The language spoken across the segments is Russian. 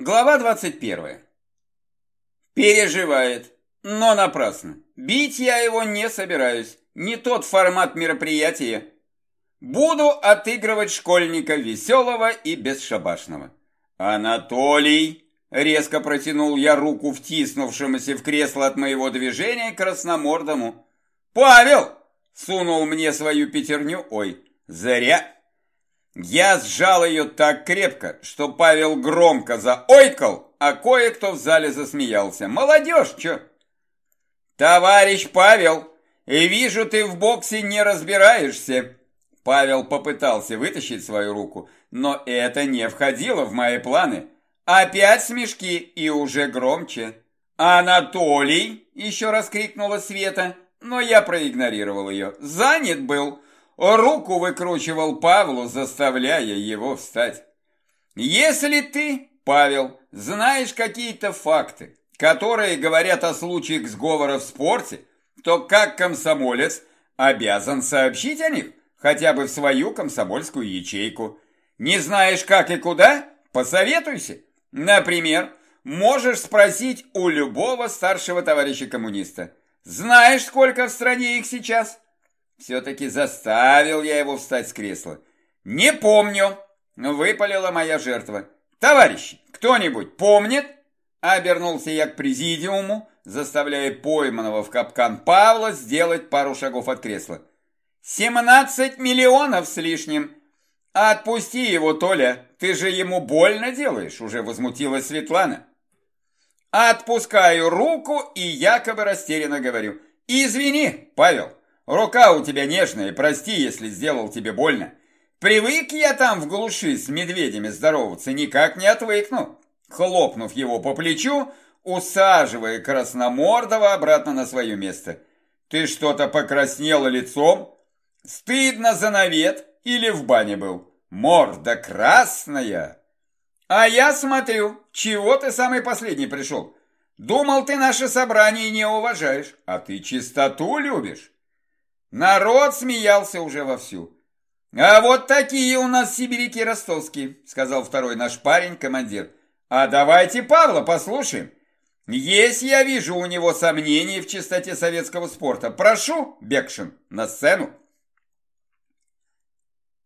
Глава 21. Переживает, но напрасно. Бить я его не собираюсь. Не тот формат мероприятия. Буду отыгрывать школьника веселого и бесшабашного. Анатолий, резко протянул я руку втиснувшемуся в кресло от моего движения красномордому. Павел! Сунул мне свою пятерню. Ой, зря. Я сжал ее так крепко, что Павел громко заойкал, а кое-кто в зале засмеялся. Молодежь, чё? Товарищ Павел, вижу, ты в боксе не разбираешься. Павел попытался вытащить свою руку, но это не входило в мои планы. Опять смешки и уже громче. «Анатолий!» – еще раз крикнула Света, но я проигнорировал ее. «Занят был!» Руку выкручивал Павлу, заставляя его встать. Если ты, Павел, знаешь какие-то факты, которые говорят о случаях сговора в спорте, то как комсомолец обязан сообщить о них хотя бы в свою комсомольскую ячейку. Не знаешь как и куда? Посоветуйся. Например, можешь спросить у любого старшего товарища коммуниста. Знаешь, сколько в стране их сейчас? Все-таки заставил я его встать с кресла. «Не помню!» – выпалила моя жертва. «Товарищи, кто-нибудь помнит?» Обернулся я к президиуму, заставляя пойманного в капкан Павла сделать пару шагов от кресла. «Семнадцать миллионов с лишним!» «Отпусти его, Толя, ты же ему больно делаешь!» Уже возмутилась Светлана. Отпускаю руку и якобы растерянно говорю. «Извини, Павел, Рука у тебя нежная, прости, если сделал тебе больно. Привык я там в глуши с медведями здороваться, никак не отвыкну. Хлопнув его по плечу, усаживая Красномордова обратно на свое место. Ты что-то покраснела лицом? Стыдно за навет или в бане был? Морда красная. А я смотрю, чего ты самый последний пришел? Думал, ты наше собрание не уважаешь, а ты чистоту любишь. Народ смеялся уже вовсю. «А вот такие у нас сибиряки ростовские», — сказал второй наш парень, командир. «А давайте Павла послушаем. Есть, я вижу, у него сомнения в чистоте советского спорта. Прошу, Бекшин, на сцену».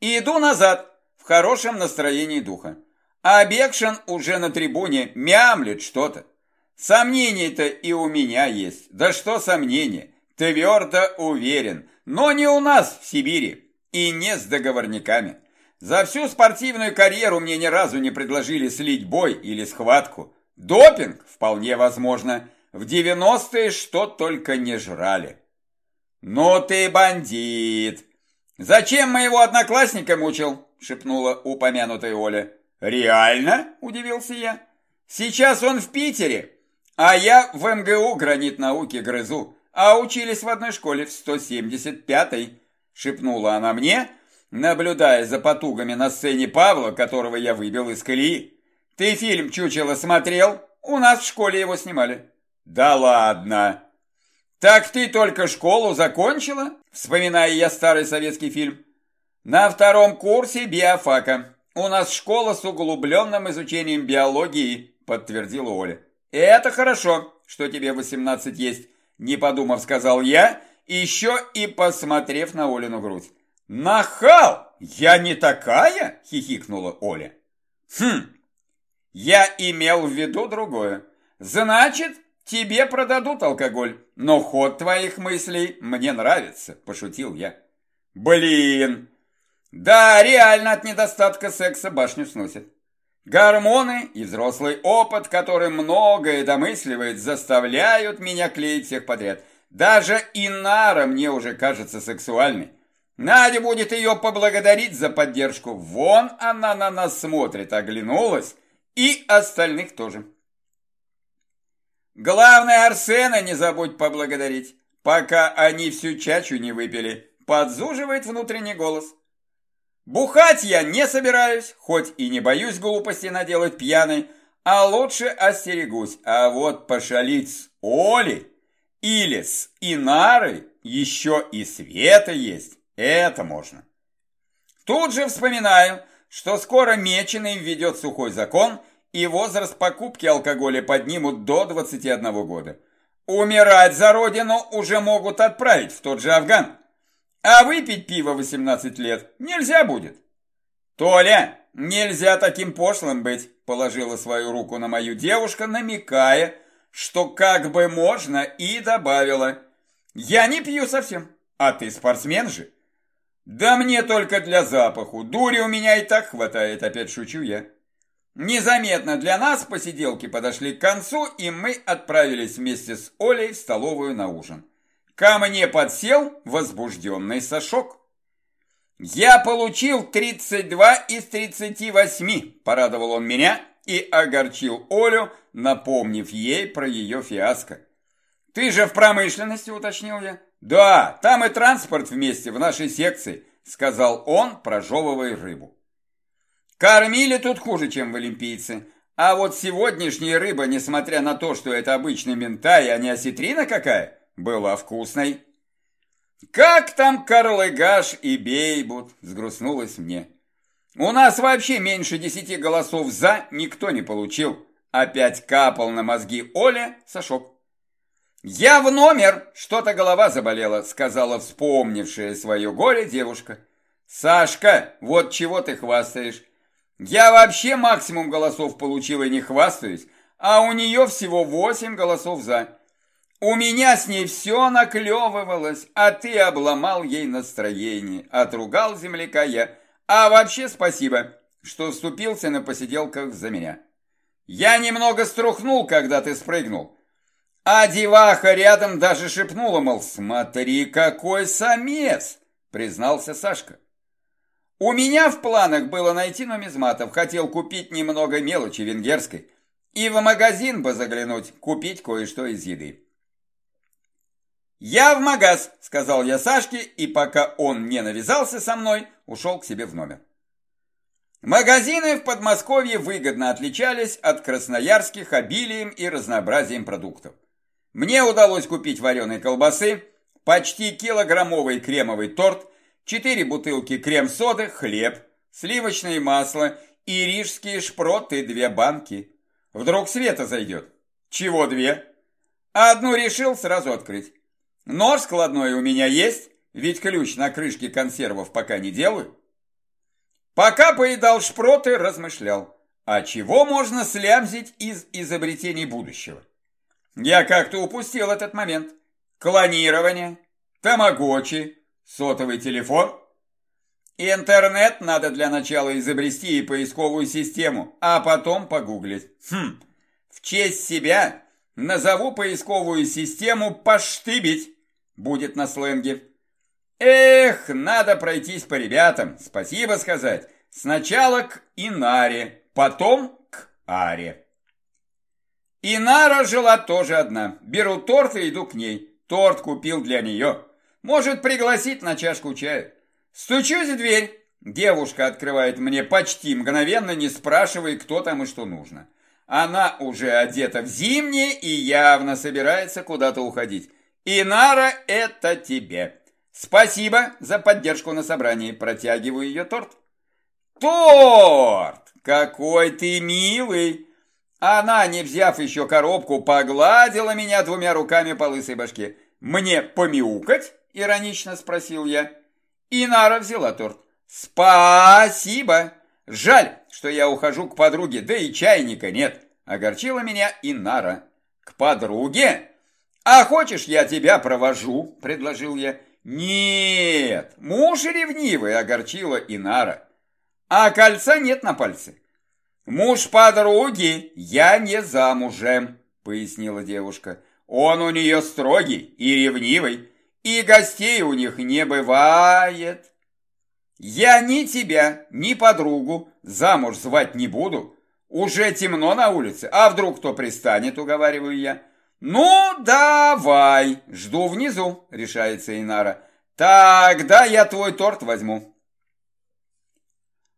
Иду назад, в хорошем настроении духа. А Бекшин уже на трибуне мямлет что-то. Сомнения-то и у меня есть. Да что сомнения? Твердо уверен, но не у нас в Сибири и не с договорниками. За всю спортивную карьеру мне ни разу не предложили слить бой или схватку. Допинг вполне возможно. В 90-е что только не жрали. «Ну ты бандит!» «Зачем моего одноклассника мучил?» – шепнула упомянутая Оля. «Реально?» – удивился я. «Сейчас он в Питере, а я в МГУ гранит науки грызу а учились в одной школе в 175-й», — шепнула она мне, наблюдая за потугами на сцене Павла, которого я выбил из колеи. «Ты фильм «Чучело» смотрел? У нас в школе его снимали». «Да ладно!» «Так ты только школу закончила?» Вспоминая я старый советский фильм. «На втором курсе биофака. У нас школа с углубленным изучением биологии», подтвердила Оля. «Это хорошо, что тебе 18 есть. Не подумав, сказал я, еще и посмотрев на Олину грудь. «Нахал! Я не такая?» – хихикнула Оля. «Хм, я имел в виду другое. Значит, тебе продадут алкоголь, но ход твоих мыслей мне нравится», – пошутил я. «Блин! Да, реально от недостатка секса башню сносит. Гормоны и взрослый опыт, который многое домысливает, заставляют меня клеить всех подряд. Даже Инара мне уже кажется сексуальной. Надя будет ее поблагодарить за поддержку. Вон она на нас смотрит, оглянулась. И остальных тоже. Главное, Арсена не забудь поблагодарить, пока они всю чачу не выпили. Подзуживает внутренний голос. Бухать я не собираюсь, хоть и не боюсь глупости наделать пьяной, а лучше остерегусь. А вот пошалить с Олей или с Инарой еще и Света есть. Это можно. Тут же вспоминаю, что скоро Меченый введет сухой закон, и возраст покупки алкоголя поднимут до 21 года. Умирать за родину уже могут отправить в тот же Афган. А выпить пиво 18 лет нельзя будет. Толя, нельзя таким пошлым быть, положила свою руку на мою девушка, намекая, что как бы можно, и добавила. Я не пью совсем, а ты спортсмен же. Да мне только для запаху, дури у меня и так хватает, опять шучу я. Незаметно для нас посиделки подошли к концу, и мы отправились вместе с Олей в столовую на ужин. Ко мне подсел возбужденный Сашок. «Я получил 32 из 38», – порадовал он меня и огорчил Олю, напомнив ей про ее фиаско. «Ты же в промышленности», – уточнил я. «Да, там и транспорт вместе, в нашей секции», – сказал он, прожевывая рыбу. Кормили тут хуже, чем в Олимпийце. А вот сегодняшняя рыба, несмотря на то, что это обычный ментай, а не осетрина какая, была вкусной. «Как там Карлыгаш и Бейбут?» – сгрустнулось мне. «У нас вообще меньше десяти голосов «за» никто не получил». Опять капал на мозги Оля Сашок. «Я в номер! Что-то голова заболела», – сказала вспомнившая свое горе девушка. «Сашка, вот чего ты хвастаешь? Я вообще максимум голосов получил и не хвастаюсь, а у нее всего восемь голосов «за». У меня с ней все наклевывалось, а ты обломал ей настроение, отругал земляка я. А вообще спасибо, что вступился на посиделках за меня. Я немного струхнул, когда ты спрыгнул. А деваха рядом даже шепнула, мол, смотри, какой самец, признался Сашка. У меня в планах было найти нумизматов, хотел купить немного мелочи венгерской и в магазин бы заглянуть, купить кое-что из еды. «Я в магаз», — сказал я Сашке, и пока он не навязался со мной, ушел к себе в номер. Магазины в Подмосковье выгодно отличались от красноярских обилием и разнообразием продуктов. Мне удалось купить вареные колбасы, почти килограммовый кремовый торт, Четыре бутылки крем-соды, хлеб, сливочное масло и рижские шпроты две банки. Вдруг Света зайдет. Чего две? Одну решил сразу открыть. Нож складной у меня есть, ведь ключ на крышке консервов пока не делаю. Пока поедал шпроты, размышлял. А чего можно слямзить из изобретений будущего? Я как-то упустил этот момент. Клонирование, тамагочи, Сотовый телефон? Интернет надо для начала изобрести и поисковую систему, а потом погуглить. Хм, в честь себя назову поисковую систему «поштыбить», будет на сленге. Эх, надо пройтись по ребятам, спасибо сказать. Сначала к Инаре, потом к Аре. Инара жила тоже одна. Беру торт и иду к ней. Торт купил для нее. Может, пригласить на чашку чая. Стучусь в дверь. Девушка открывает мне почти мгновенно, не спрашивая, кто там и что нужно. Она уже одета в зимнее и явно собирается куда-то уходить. Инара, это тебе. Спасибо за поддержку на собрании. Протягиваю ее торт. Торт! Какой ты милый! Она, не взяв еще коробку, погладила меня двумя руками по лысой башке. Мне помяукать? Иронично спросил я. И Нара взяла торт. Спасибо. Жаль, что я ухожу к подруге, да и чайника нет. Огорчила меня Инара. К подруге? А хочешь, я тебя провожу? Предложил я. Нет, муж ревнивый, огорчила Инара. А кольца нет на пальце. Муж подруги, я не замужем, пояснила девушка. Он у нее строгий и ревнивый и гостей у них не бывает. Я ни тебя, ни подругу замуж звать не буду. Уже темно на улице, а вдруг кто пристанет, уговариваю я. Ну, давай, жду внизу, решается Инара. Тогда я твой торт возьму.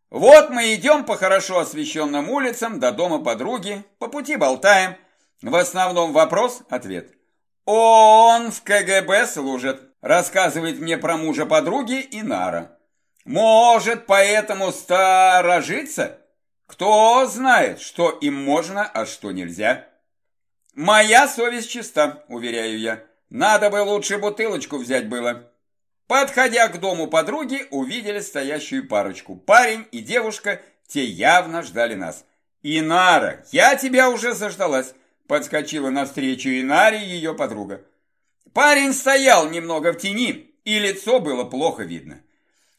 Вот мы идем по хорошо освещенным улицам до дома подруги, по пути болтаем. В основном вопрос-ответ. Он в КГБ служит, рассказывает мне про мужа подруги Инара. Может, поэтому сторожится? Кто знает, что им можно, а что нельзя? Моя совесть чиста, уверяю я. Надо бы лучше бутылочку взять было. Подходя к дому подруги, увидели стоящую парочку. Парень и девушка, те явно ждали нас. «Инара, я тебя уже заждалась!» Подскочила навстречу Инаре ее подруга. Парень стоял немного в тени, и лицо было плохо видно.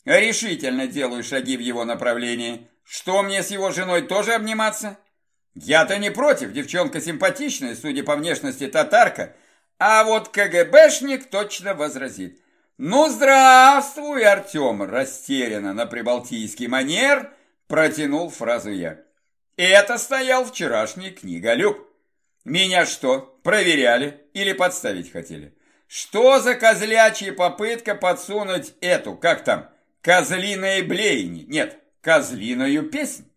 Решительно делаю шаги в его направлении. Что мне с его женой тоже обниматься? Я-то не против, девчонка симпатичная, судя по внешности татарка, а вот КГБшник точно возразит. «Ну, здравствуй, Артем!» Растерянно на прибалтийский манер протянул фразу я. Это стоял вчерашний книголюб. Меня что, проверяли или подставить хотели? Что за козлячья попытка подсунуть эту, как там, козлиные блеяни? Нет, козлиную песнь.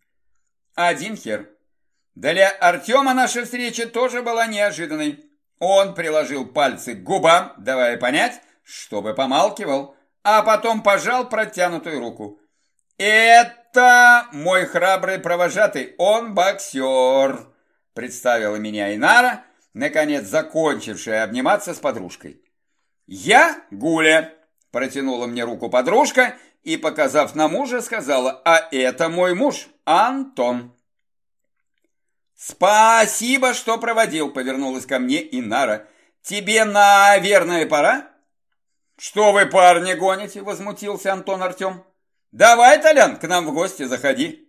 Один хер. Для Артема наша встреча тоже была неожиданной. Он приложил пальцы к губам, давая понять, чтобы помалкивал, а потом пожал протянутую руку. «Это мой храбрый провожатый, он боксер», представила меня Инара, наконец закончившая обниматься с подружкой. «Я Гуля», протянула мне руку подружка и, показав на мужа, сказала, «А это мой муж, Антон». «Спасибо, что проводил», повернулась ко мне Инара. «Тебе, наверное, пора?» «Что вы, парни, гоните?» возмутился Антон Артем. Давай, Толян, к нам в гости заходи.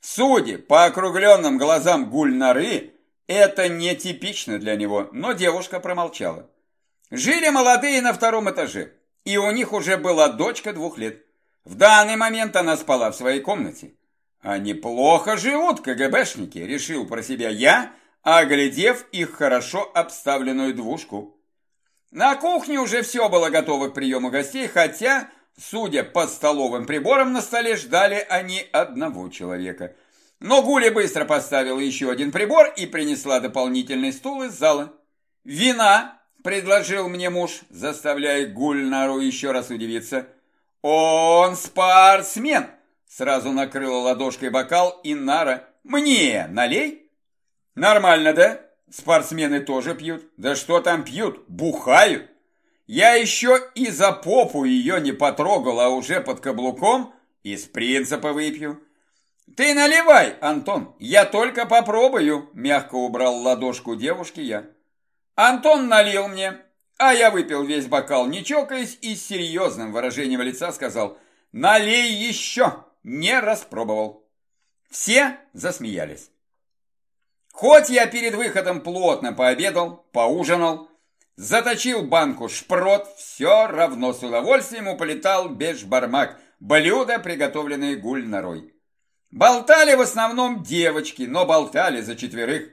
Судя по округленным глазам Гульнары, это нетипично для него, но девушка промолчала. Жили молодые на втором этаже, и у них уже была дочка двух лет. В данный момент она спала в своей комнате. А неплохо живут КГБшники, решил про себя я, оглядев их хорошо обставленную двушку. На кухне уже все было готово к приему гостей, хотя Судя по столовым приборам на столе, ждали они одного человека. Но Гуля быстро поставила еще один прибор и принесла дополнительный стул из зала. «Вина!» – предложил мне муж, заставляя Гульнару еще раз удивиться. «Он спортсмен!» – сразу накрыла ладошкой бокал и Нара. «Мне налей!» «Нормально, да? Спортсмены тоже пьют. Да что там пьют? Бухают!» Я еще и за попу ее не потрогал, а уже под каблуком из принципа выпью. Ты наливай, Антон, я только попробую, мягко убрал ладошку девушки я. Антон налил мне, а я выпил весь бокал, не чокаясь, и с серьезным выражением лица сказал «Налей еще!» Не распробовал. Все засмеялись. Хоть я перед выходом плотно пообедал, поужинал, Заточил банку шпрот, все равно с удовольствием уполетал бешбармак, блюдо, приготовленное гуль-норой. Болтали в основном девочки, но болтали за четверых.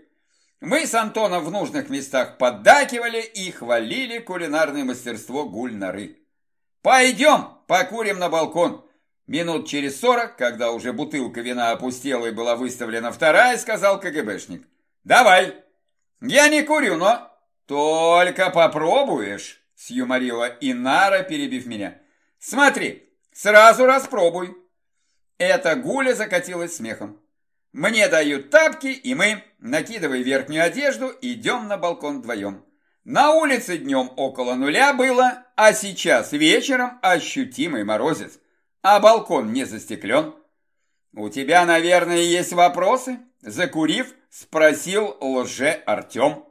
Мы с Антоном в нужных местах поддакивали и хвалили кулинарное мастерство гуль-норы. «Пойдем, покурим на балкон». Минут через сорок, когда уже бутылка вина опустела и была выставлена вторая, сказал КГБшник. «Давай». «Я не курю, но «Только попробуешь!» – сюморила Инара, перебив меня. «Смотри, сразу распробуй!» Эта гуля закатилась смехом. Мне дают тапки, и мы, накидывая верхнюю одежду, идем на балкон вдвоем. На улице днем около нуля было, а сейчас вечером ощутимый морозец. А балкон не застеклен. «У тебя, наверное, есть вопросы?» Закурив, спросил лже Артем.